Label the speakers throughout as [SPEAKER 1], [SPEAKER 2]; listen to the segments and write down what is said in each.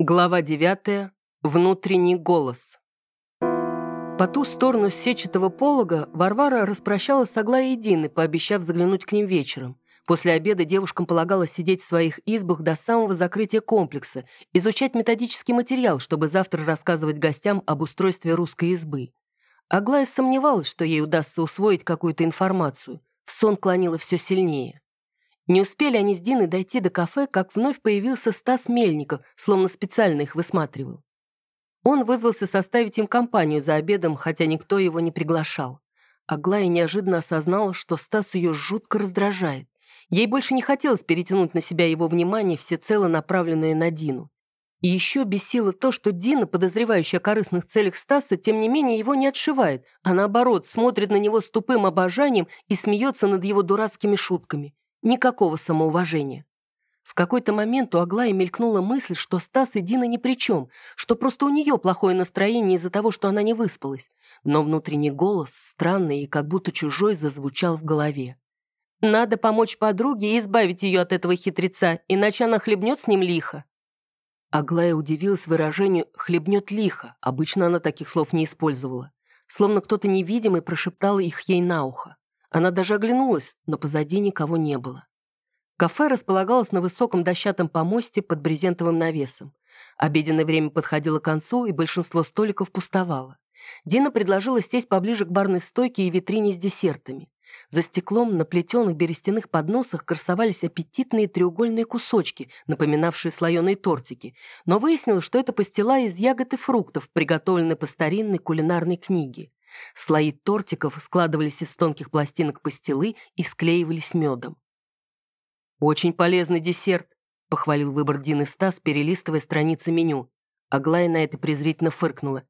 [SPEAKER 1] Глава 9. Внутренний голос. По ту сторону сетчатого полога Варвара распрощалась с Аглаей Диной, пообещав заглянуть к ним вечером. После обеда девушкам полагалось сидеть в своих избах до самого закрытия комплекса, изучать методический материал, чтобы завтра рассказывать гостям об устройстве русской избы. Аглая сомневалась, что ей удастся усвоить какую-то информацию. В сон клонила все сильнее. Не успели они с Диной дойти до кафе, как вновь появился Стас Мельников, словно специально их высматривал. Он вызвался составить им компанию за обедом, хотя никто его не приглашал. Аглая неожиданно осознала, что Стас ее жутко раздражает. Ей больше не хотелось перетянуть на себя его внимание, всецело направленное на Дину. И еще бесило то, что Дина, подозревающая о корыстных целях Стаса, тем не менее его не отшивает, а наоборот, смотрит на него с тупым обожанием и смеется над его дурацкими шутками. Никакого самоуважения. В какой-то момент у Аглаи мелькнула мысль, что Стас и Дина ни при чем, что просто у нее плохое настроение из-за того, что она не выспалась. Но внутренний голос, странный и как будто чужой, зазвучал в голове. «Надо помочь подруге и избавить ее от этого хитреца, иначе она хлебнет с ним лихо». Аглая удивилась выражению «хлебнет лихо». Обычно она таких слов не использовала. Словно кто-то невидимый прошептал их ей на ухо. Она даже оглянулась, но позади никого не было. Кафе располагалось на высоком дощатом помосте под брезентовым навесом. Обеденное время подходило к концу, и большинство столиков пустовало. Дина предложила сесть поближе к барной стойке и витрине с десертами. За стеклом на плетеных берестяных подносах красовались аппетитные треугольные кусочки, напоминавшие слоеные тортики, но выяснилось, что это пастила из ягод и фруктов, приготовленные по старинной кулинарной книге. Слои тортиков складывались из тонких пластинок пастилы и склеивались медом. «Очень полезный десерт», — похвалил выбор Дины Стас, перелистывая страницы меню. Аглая на это презрительно фыркнула.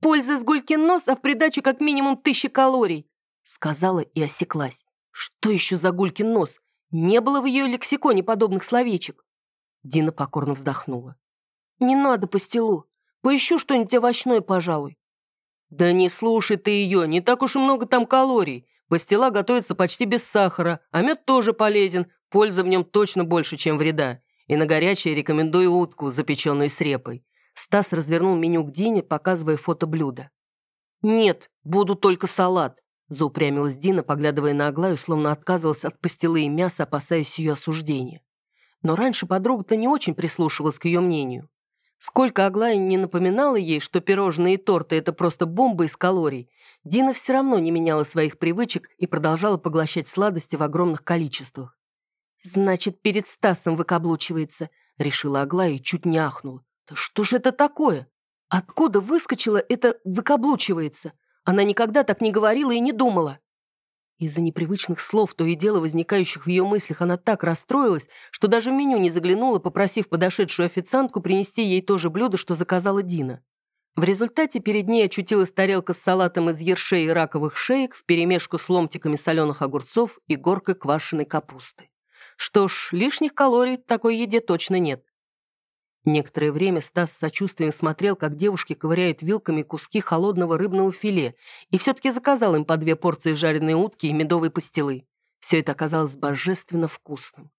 [SPEAKER 1] «Польза с гулькин нос, а в придачу как минимум тысячи калорий», — сказала и осеклась. «Что еще за гулькин нос? Не было в ее лексиконе подобных словечек». Дина покорно вздохнула. «Не надо пастилу. Поищу что-нибудь овощное, пожалуй». «Да не слушай ты ее, не так уж и много там калорий. Пастила готовится почти без сахара, а мед тоже полезен, пользы в нем точно больше, чем вреда. И на горячее рекомендую утку, запеченную с репой». Стас развернул меню к Дине, показывая фото блюда. «Нет, буду только салат», – заупрямилась Дина, поглядывая на Аглаю, словно отказывалась от пастилы и мяса, опасаясь ее осуждения. Но раньше подруга-то не очень прислушивалась к ее мнению. Сколько Аглая не напоминала ей, что пирожные и торты – это просто бомба из калорий, Дина все равно не меняла своих привычек и продолжала поглощать сладости в огромных количествах. «Значит, перед Стасом выкаблучивается», – решила Аглая и чуть не ахнула. «Да что же это такое? Откуда выскочила это «выкаблучивается»? Она никогда так не говорила и не думала». Из-за непривычных слов, то и дело возникающих в ее мыслях, она так расстроилась, что даже в меню не заглянула, попросив подошедшую официантку принести ей то же блюдо, что заказала Дина. В результате перед ней очутилась тарелка с салатом из ершей и раковых шеек вперемешку с ломтиками соленых огурцов и горкой квашеной капусты. Что ж, лишних калорий такой еде точно нет. Некоторое время Стас с сочувствием смотрел, как девушки ковыряют вилками куски холодного рыбного филе, и все-таки заказал им по две порции жареной утки и медовой пастилы. Все это оказалось божественно вкусным.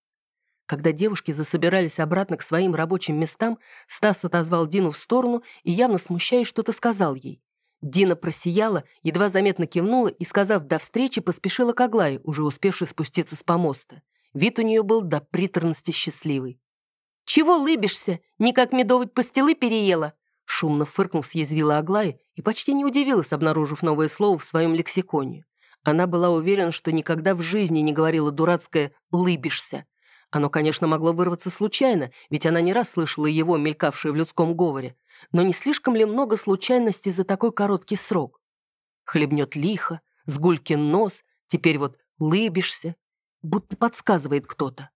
[SPEAKER 1] Когда девушки засобирались обратно к своим рабочим местам, Стас отозвал Дину в сторону и, явно смущаясь, что-то сказал ей. Дина просияла, едва заметно кивнула и, сказав «до встречи», поспешила к Аглае, уже успевшей спуститься с помоста. Вид у нее был до приторности счастливый. «Чего лыбишься? Не как медовой пастилы переела?» Шумно фыркнул, съязвила Аглая и почти не удивилась, обнаружив новое слово в своем лексиконе. Она была уверена, что никогда в жизни не говорила дурацкое «лыбишься». Оно, конечно, могло вырваться случайно, ведь она не раз слышала его, мелькавшее в людском говоре. Но не слишком ли много случайностей за такой короткий срок? Хлебнет лихо, сгулькин нос, теперь вот лыбишься, будто подсказывает кто-то.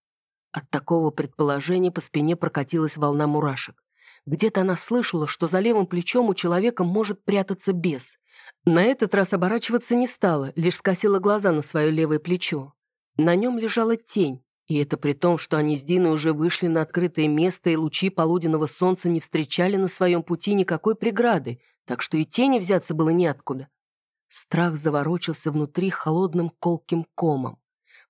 [SPEAKER 1] От такого предположения по спине прокатилась волна мурашек. Где-то она слышала, что за левым плечом у человека может прятаться бес. На этот раз оборачиваться не стала, лишь скосила глаза на свое левое плечо. На нем лежала тень, и это при том, что они с Диной уже вышли на открытое место, и лучи полуденного солнца не встречали на своем пути никакой преграды, так что и тени взяться было неоткуда. Страх заворочился внутри холодным колким комом.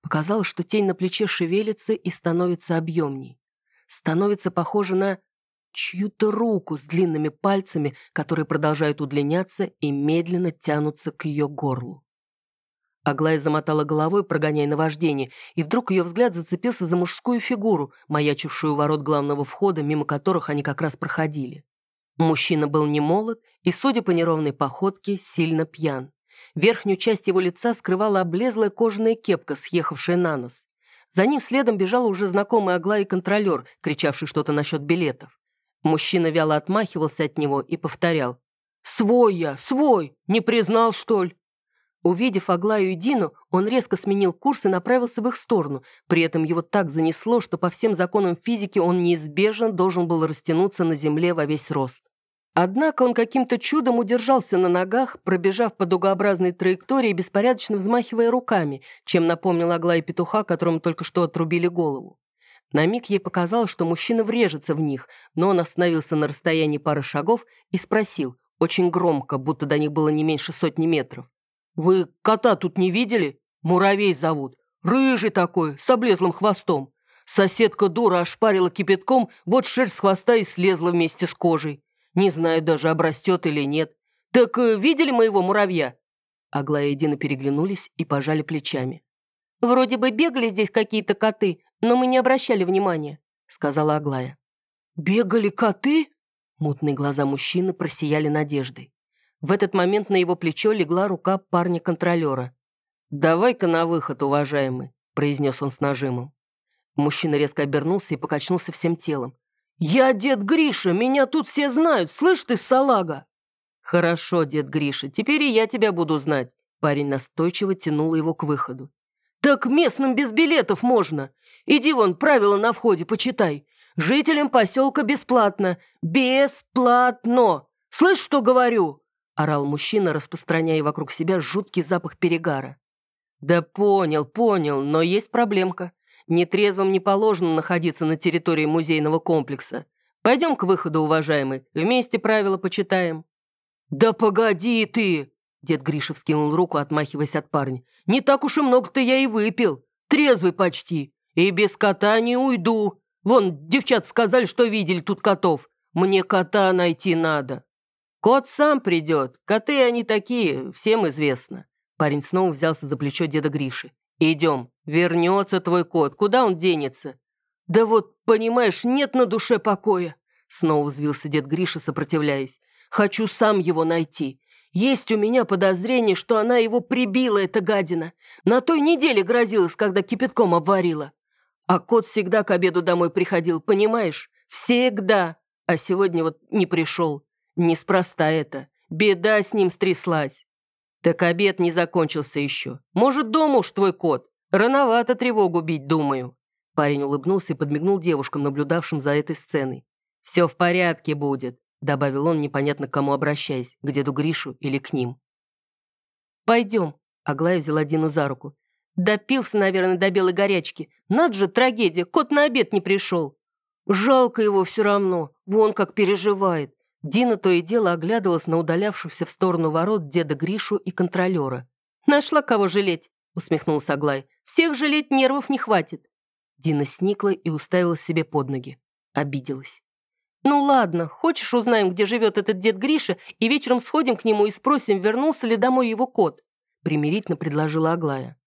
[SPEAKER 1] Показалось, что тень на плече шевелится и становится объемней. Становится похоже на... чью-то руку с длинными пальцами, которые продолжают удлиняться и медленно тянутся к ее горлу. Аглая замотала головой, прогоняя наваждение, и вдруг ее взгляд зацепился за мужскую фигуру, маячившую ворот главного входа, мимо которых они как раз проходили. Мужчина был не молод и, судя по неровной походке, сильно пьян. Верхнюю часть его лица скрывала облезлая кожаная кепка, съехавшая на нос. За ним следом бежала уже знакомый Аглая контролер, кричавший что-то насчет билетов. Мужчина вяло отмахивался от него и повторял. «Свой я, свой! Не признал, что ли?» Увидев Аглаю и Дину, он резко сменил курс и направился в их сторону. При этом его так занесло, что по всем законам физики он неизбежно должен был растянуться на земле во весь рост. Однако он каким-то чудом удержался на ногах, пробежав по дугообразной траектории, беспорядочно взмахивая руками, чем напомнил Аглая петуха, которому только что отрубили голову. На миг ей показалось, что мужчина врежется в них, но он остановился на расстоянии пары шагов и спросил, очень громко, будто до них было не меньше сотни метров. «Вы кота тут не видели? Муравей зовут. Рыжий такой, с облезлым хвостом. Соседка дура ошпарила кипятком, вот шерсть с хвоста и слезла вместе с кожей. Не знаю даже, обрастет или нет. Так э, видели моего муравья?» Аглая и Дина переглянулись и пожали плечами. «Вроде бы бегали здесь какие-то коты, но мы не обращали внимания», — сказала Аглая. «Бегали коты?» Мутные глаза мужчины просияли надеждой. В этот момент на его плечо легла рука парня-контролера. «Давай-ка на выход, уважаемый», — произнес он с нажимом. Мужчина резко обернулся и покачнулся всем телом. «Я дед Гриша, меня тут все знают, слышь ты, салага!» «Хорошо, дед Гриша, теперь и я тебя буду знать». Парень настойчиво тянул его к выходу. «Так местным без билетов можно. Иди вон, правила на входе почитай. Жителям поселка бесплатно. Бесплатно. Слышь, что говорю?» Орал мужчина, распространяя вокруг себя жуткий запах перегара. «Да понял, понял, но есть проблемка. Нетрезвым не положено находиться на территории музейного комплекса. Пойдем к выходу, уважаемый, вместе правила почитаем». «Да погоди ты!» Дед Гриша вскинул руку, отмахиваясь от парня. «Не так уж и много-то я и выпил. Трезвый почти. И без кота не уйду. Вон, девчат сказали, что видели тут котов. Мне кота найти надо». «Кот сам придет. Коты они такие, всем известно». Парень снова взялся за плечо деда Гриши. «Идем. Вернется твой кот. Куда он денется?» «Да вот, понимаешь, нет на душе покоя!» Снова взвился дед Гриша, сопротивляясь. «Хочу сам его найти. Есть у меня подозрение, что она его прибила, эта гадина. На той неделе грозилась, когда кипятком обварила. А кот всегда к обеду домой приходил, понимаешь? Всегда. А сегодня вот не пришел. Неспроста это. Беда с ним стряслась. Так обед не закончился еще. Может, дома уж твой кот? Рановато тревогу бить, думаю. Парень улыбнулся и подмигнул девушкам, наблюдавшим за этой сценой. «Все в порядке будет», — добавил он, непонятно к кому обращаясь, к деду Гришу или к ним. «Пойдем», — Аглая взяла Дину за руку. «Допился, наверное, до белой горячки. Над же трагедия, кот на обед не пришел». «Жалко его все равно, вон как переживает. Дина то и дело оглядывалась на удалявшихся в сторону ворот деда Гришу и контролера. «Нашла кого жалеть», — усмехнулся Аглай. «Всех жалеть нервов не хватит». Дина сникла и уставилась себе под ноги. Обиделась. «Ну ладно, хочешь узнаем, где живет этот дед Гриша, и вечером сходим к нему и спросим, вернулся ли домой его кот?» Примирительно предложила Аглая.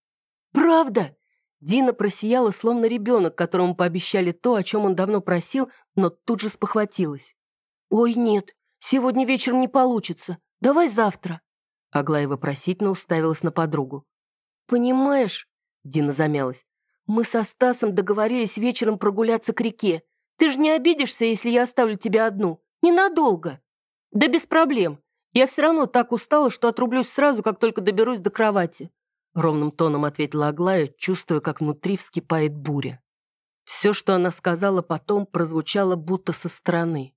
[SPEAKER 1] «Правда?» Дина просияла, словно ребенок, которому пообещали то, о чем он давно просил, но тут же спохватилась. «Ой, нет, сегодня вечером не получится. Давай завтра». Аглая вопросительно уставилась на подругу. «Понимаешь», — Дина замялась, «мы со Стасом договорились вечером прогуляться к реке. Ты же не обидишься, если я оставлю тебя одну? Ненадолго». «Да без проблем. Я все равно так устала, что отрублюсь сразу, как только доберусь до кровати», ровным тоном ответила Аглая, чувствуя, как внутри вскипает буря. Все, что она сказала потом, прозвучало будто со стороны.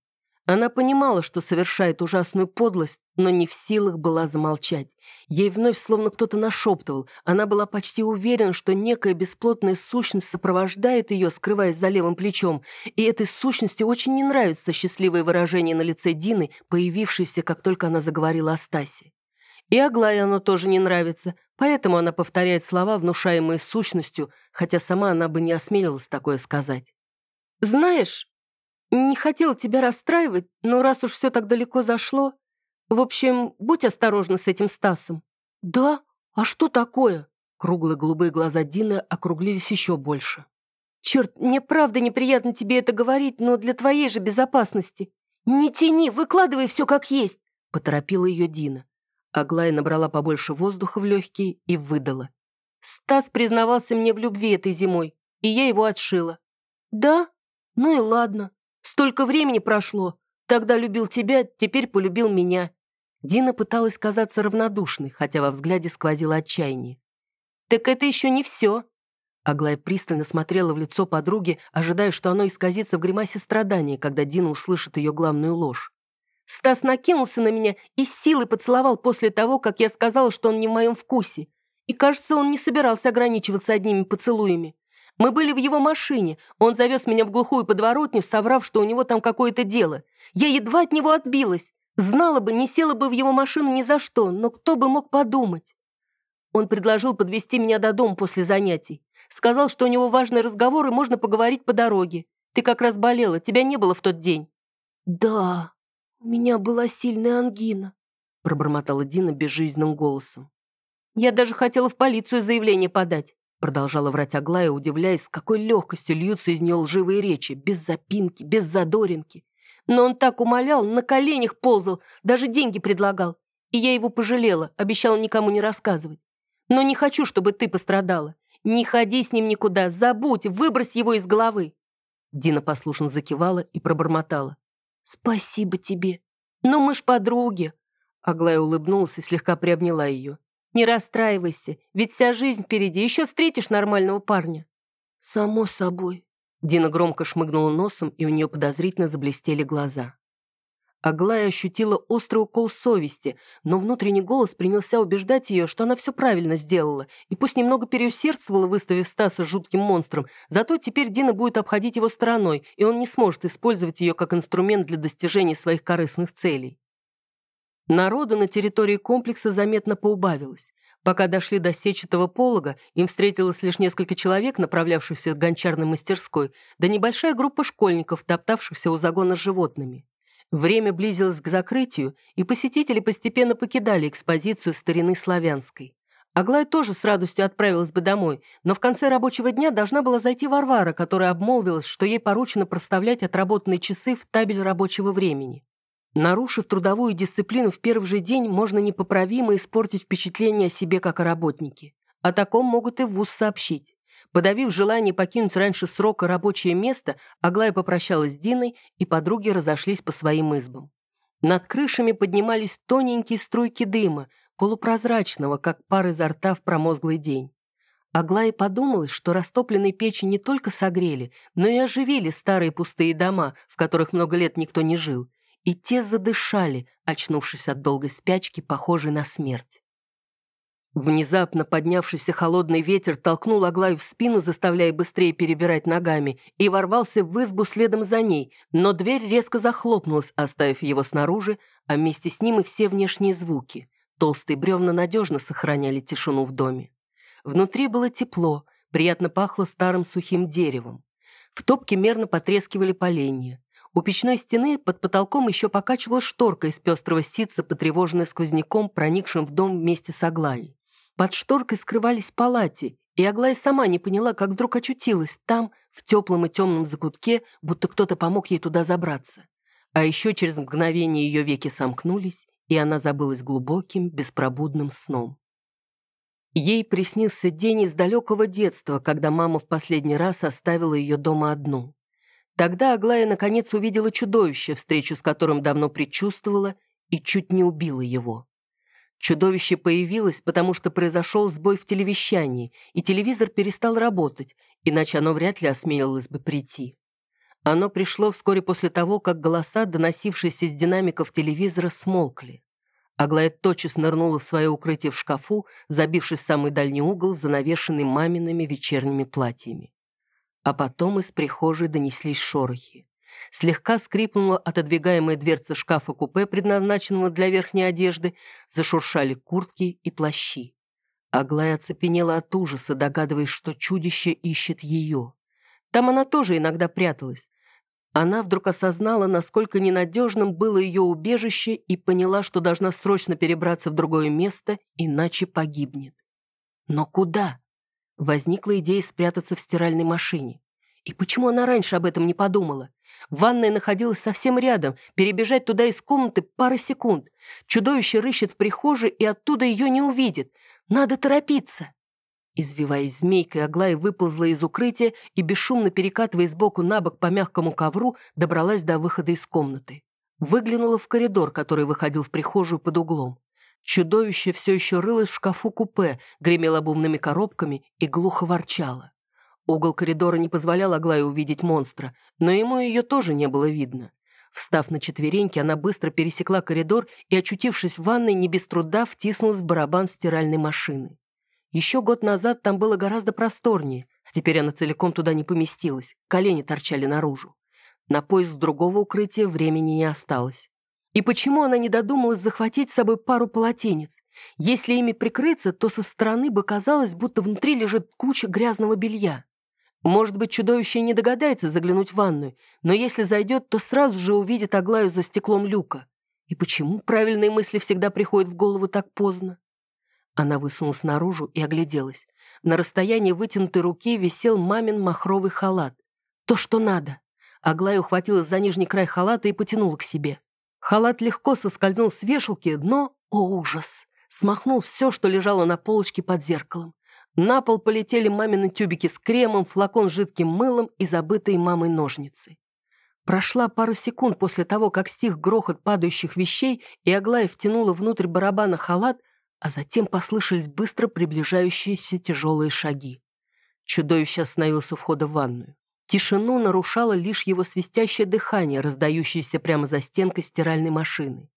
[SPEAKER 1] Она понимала, что совершает ужасную подлость, но не в силах была замолчать. Ей вновь словно кто-то нашептывал. Она была почти уверена, что некая бесплотная сущность сопровождает ее, скрываясь за левым плечом, и этой сущности очень не нравится счастливое выражение на лице Дины, появившееся, как только она заговорила о Стасе. И Аглае оно тоже не нравится, поэтому она повторяет слова, внушаемые сущностью, хотя сама она бы не осмелилась такое сказать. «Знаешь, Не хотела тебя расстраивать, но раз уж все так далеко зашло... В общем, будь осторожна с этим Стасом». «Да? А что такое?» Круглые голубые глаза Дины округлились еще больше. «Черт, мне правда неприятно тебе это говорить, но для твоей же безопасности. Не тяни, выкладывай все как есть!» Поторопила ее Дина. Аглая набрала побольше воздуха в легкие и выдала. Стас признавался мне в любви этой зимой, и я его отшила. «Да? Ну и ладно. Столько времени прошло. Тогда любил тебя, теперь полюбил меня». Дина пыталась казаться равнодушной, хотя во взгляде сквозило отчаяние. «Так это еще не все». Аглая пристально смотрела в лицо подруги, ожидая, что оно исказится в гримасе страдания, когда Дина услышит ее главную ложь. Стас накинулся на меня и с силой поцеловал после того, как я сказала, что он не в моем вкусе. И, кажется, он не собирался ограничиваться одними поцелуями. Мы были в его машине. Он завез меня в глухую подворотню, соврав, что у него там какое-то дело. Я едва от него отбилась. Знала бы, не села бы в его машину ни за что, но кто бы мог подумать. Он предложил подвести меня до дома после занятий. Сказал, что у него важный разговор и можно поговорить по дороге. Ты как раз болела, тебя не было в тот день. «Да, у меня была сильная ангина», пробормотала Дина безжизненным голосом. «Я даже хотела в полицию заявление подать. Продолжала врать Аглая, удивляясь, с какой легкостью льются из нее лживые речи, без запинки, без задоринки. Но он так умолял, на коленях ползал, даже деньги предлагал. И я его пожалела, обещала никому не рассказывать. Но не хочу, чтобы ты пострадала. Не ходи с ним никуда, забудь, выбрось его из головы. Дина послушно закивала и пробормотала. «Спасибо тебе. Но мы ж подруги». Аглая улыбнулась и слегка приобняла ее. Не расстраивайся, ведь вся жизнь впереди, еще встретишь нормального парня». «Само собой». Дина громко шмыгнула носом, и у нее подозрительно заблестели глаза. Аглая ощутила острый укол совести, но внутренний голос принялся убеждать ее, что она все правильно сделала, и пусть немного переусердствовала, выставив Стаса жутким монстром, зато теперь Дина будет обходить его стороной, и он не сможет использовать ее как инструмент для достижения своих корыстных целей. Народу на территории комплекса заметно поубавилось. Пока дошли до сетчатого полога, им встретилось лишь несколько человек, направлявшихся к гончарной мастерской, да небольшая группа школьников, топтавшихся у загона с животными. Время близилось к закрытию, и посетители постепенно покидали экспозицию старины славянской. Аглая тоже с радостью отправилась бы домой, но в конце рабочего дня должна была зайти Варвара, которая обмолвилась, что ей поручено проставлять отработанные часы в табель рабочего времени. Нарушив трудовую дисциплину в первый же день, можно непоправимо испортить впечатление о себе как о работнике. О таком могут и в ВУЗ сообщить. Подавив желание покинуть раньше срока рабочее место, Аглая попрощалась с Диной, и подруги разошлись по своим избам. Над крышами поднимались тоненькие струйки дыма, полупрозрачного, как пар изо рта в промозглый день. Аглае подумалось, что растопленные печи не только согрели, но и оживили старые пустые дома, в которых много лет никто не жил, и те задышали, очнувшись от долгой спячки, похожей на смерть. Внезапно поднявшийся холодный ветер толкнул Аглаю в спину, заставляя быстрее перебирать ногами, и ворвался в избу следом за ней, но дверь резко захлопнулась, оставив его снаружи, а вместе с ним и все внешние звуки. Толстые бревна надежно сохраняли тишину в доме. Внутри было тепло, приятно пахло старым сухим деревом. В топке мерно потрескивали поленья. У печной стены под потолком еще покачивала шторка из пестрого ситца, потревоженная сквозняком, проникшим в дом вместе с Аглаей. Под шторкой скрывались палати, и Аглая сама не поняла, как вдруг очутилась там, в теплом и темном закутке, будто кто-то помог ей туда забраться. А еще через мгновение ее веки сомкнулись, и она забылась глубоким, беспробудным сном. Ей приснился день из далекого детства, когда мама в последний раз оставила ее дома одну. Тогда Аглая наконец увидела чудовище, встречу с которым давно предчувствовала, и чуть не убила его. Чудовище появилось, потому что произошел сбой в телевещании, и телевизор перестал работать, иначе оно вряд ли осмелилось бы прийти. Оно пришло вскоре после того, как голоса, доносившиеся из динамиков телевизора, смолкли. Аглая тотчас нырнула в свое укрытие в шкафу, забившись в самый дальний угол, занавешенный мамиными вечерними платьями. А потом из прихожей донеслись шорохи. Слегка скрипнула отодвигаемая дверца шкафа-купе, предназначенного для верхней одежды, зашуршали куртки и плащи. Аглая оцепенела от ужаса, догадываясь, что чудище ищет ее. Там она тоже иногда пряталась. Она вдруг осознала, насколько ненадежным было ее убежище и поняла, что должна срочно перебраться в другое место, иначе погибнет. Но куда? Возникла идея спрятаться в стиральной машине. И почему она раньше об этом не подумала? Ванная находилась совсем рядом, перебежать туда из комнаты пара секунд. Чудовище рыщет в прихожей и оттуда ее не увидит. Надо торопиться. Извиваясь змейкой, Аглая выползла из укрытия и, бесшумно перекатывая сбоку на бок по мягкому ковру, добралась до выхода из комнаты. Выглянула в коридор, который выходил в прихожую под углом. Чудовище все еще рылось в шкафу купе, гремело обувными коробками и глухо ворчало. Угол коридора не позволял Аглае увидеть монстра, но ему ее тоже не было видно. Встав на четвереньки, она быстро пересекла коридор и, очутившись в ванной, не без труда втиснулась в барабан стиральной машины. Еще год назад там было гораздо просторнее, а теперь она целиком туда не поместилась, колени торчали наружу. На поиск другого укрытия времени не осталось. И почему она не додумалась захватить с собой пару полотенец? Если ими прикрыться, то со стороны бы казалось, будто внутри лежит куча грязного белья. Может быть, чудовище не догадается заглянуть в ванную, но если зайдет, то сразу же увидит Аглаю за стеклом люка. И почему правильные мысли всегда приходят в голову так поздно? Она высунулась наружу и огляделась. На расстоянии вытянутой руки висел мамин махровый халат. То, что надо. Аглая ухватилась за нижний край халата и потянула к себе. Халат легко соскользнул с вешалки, но, о ужас, смахнул все, что лежало на полочке под зеркалом. На пол полетели мамины тюбики с кремом, флакон с жидким мылом и забытые мамой ножницы. Прошла пару секунд после того, как стих грохот падающих вещей, и Аглая втянула внутрь барабана халат, а затем послышались быстро приближающиеся тяжелые шаги. Чудовище остановилось у входа в ванную. Тишину нарушало лишь его свистящее дыхание, раздающееся прямо за стенкой стиральной машины.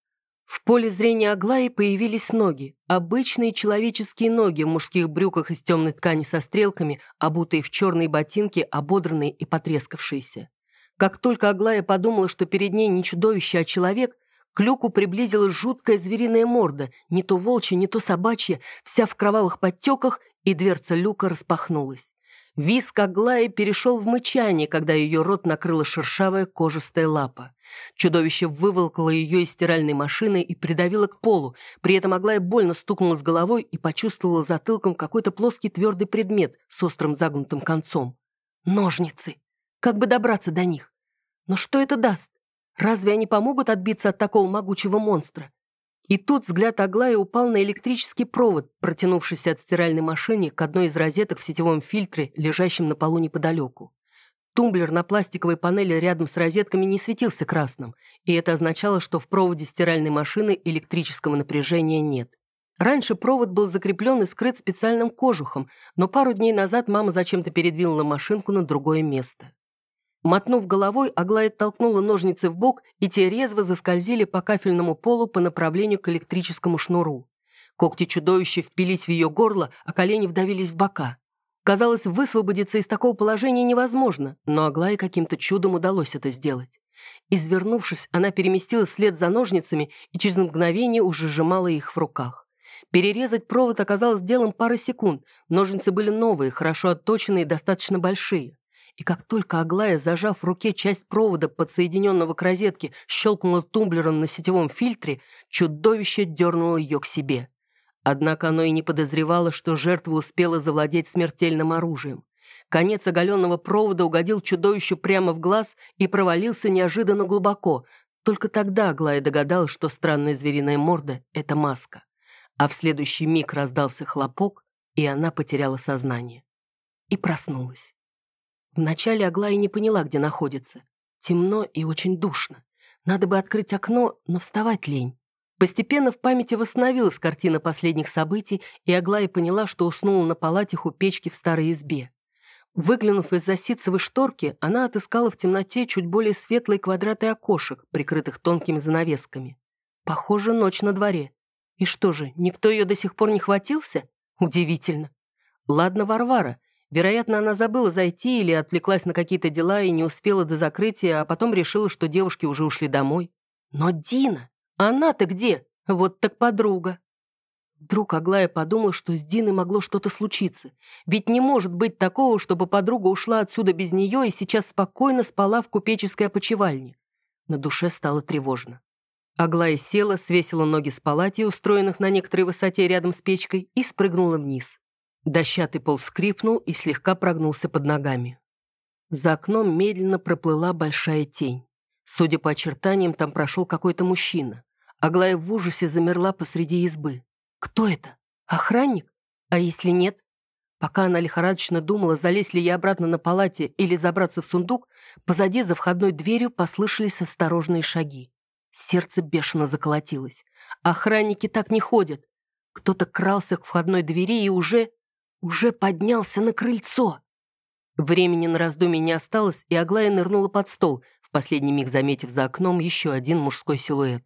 [SPEAKER 1] В поле зрения Аглаи появились ноги, обычные человеческие ноги в мужских брюках из темной ткани со стрелками, обутые в черные ботинки, ободранные и потрескавшиеся. Как только Аглая подумала, что перед ней не чудовище, а человек, к люку приблизилась жуткая звериная морда, не то волчья, не то собачья, вся в кровавых подтеках, и дверца люка распахнулась. Виск Аглаи перешел в мычание, когда ее рот накрыла шершавая кожистая лапа. Чудовище выволкало ее из стиральной машины и придавило к полу. При этом Аглая больно стукнула с головой и почувствовала затылком какой-то плоский твердый предмет с острым загнутым концом. Ножницы. Как бы добраться до них? Но что это даст? Разве они помогут отбиться от такого могучего монстра? И тут взгляд Аглаи упал на электрический провод, протянувшийся от стиральной машины к одной из розеток в сетевом фильтре, лежащем на полу неподалеку. Тумблер на пластиковой панели рядом с розетками не светился красным, и это означало, что в проводе стиральной машины электрического напряжения нет. Раньше провод был закреплен и скрыт специальным кожухом, но пару дней назад мама зачем-то передвинула машинку на другое место. Мотнув головой, Аглая толкнула ножницы в бок, и те резво заскользили по кафельному полу по направлению к электрическому шнуру. Когти чудовища впились в ее горло, а колени вдавились в бока. Казалось, высвободиться из такого положения невозможно, но Аглае каким-то чудом удалось это сделать. Извернувшись, она переместилась след за ножницами и через мгновение уже сжимала их в руках. Перерезать провод оказалось делом пары секунд. Ножницы были новые, хорошо отточенные и достаточно большие. И как только Аглая, зажав в руке часть провода, подсоединенного к розетке, щелкнула тумблером на сетевом фильтре, чудовище дернуло ее к себе. Однако оно и не подозревало, что жертва успела завладеть смертельным оружием. Конец оголенного провода угодил чудовищу прямо в глаз и провалился неожиданно глубоко. Только тогда Аглая догадалась, что странная звериная морда — это маска. А в следующий миг раздался хлопок, и она потеряла сознание. И проснулась. Вначале Аглая не поняла, где находится. Темно и очень душно. Надо бы открыть окно, но вставать лень. Постепенно в памяти восстановилась картина последних событий, и Аглая поняла, что уснула на палатях печки в старой избе. Выглянув из-за ситцевой шторки, она отыскала в темноте чуть более светлые квадраты окошек, прикрытых тонкими занавесками. Похоже, ночь на дворе. И что же, никто ее до сих пор не хватился? Удивительно. Ладно, Варвара, Вероятно, она забыла зайти или отвлеклась на какие-то дела и не успела до закрытия, а потом решила, что девушки уже ушли домой. Но Дина, она-то где? Вот так подруга. Вдруг Аглая подумала, что с Диной могло что-то случиться. Ведь не может быть такого, чтобы подруга ушла отсюда без нее и сейчас спокойно спала в купеческой опочивальне. На душе стало тревожно. Аглая села, свесила ноги с палати, устроенных на некоторой высоте рядом с печкой, и спрыгнула вниз. Дощатый пол скрипнул и слегка прогнулся под ногами. За окном медленно проплыла большая тень. Судя по очертаниям, там прошел какой-то мужчина. Аглая в ужасе замерла посреди избы. Кто это? Охранник? А если нет? Пока она лихорадочно думала, залезть ли я обратно на палате или забраться в сундук, позади за входной дверью послышались осторожные шаги. Сердце бешено заколотилось. Охранники так не ходят. Кто-то крался к входной двери и уже... уже поднялся на крыльцо. Времени на раздумье не осталось, и Аглая нырнула под стол, в последний миг заметив за окном еще один мужской силуэт.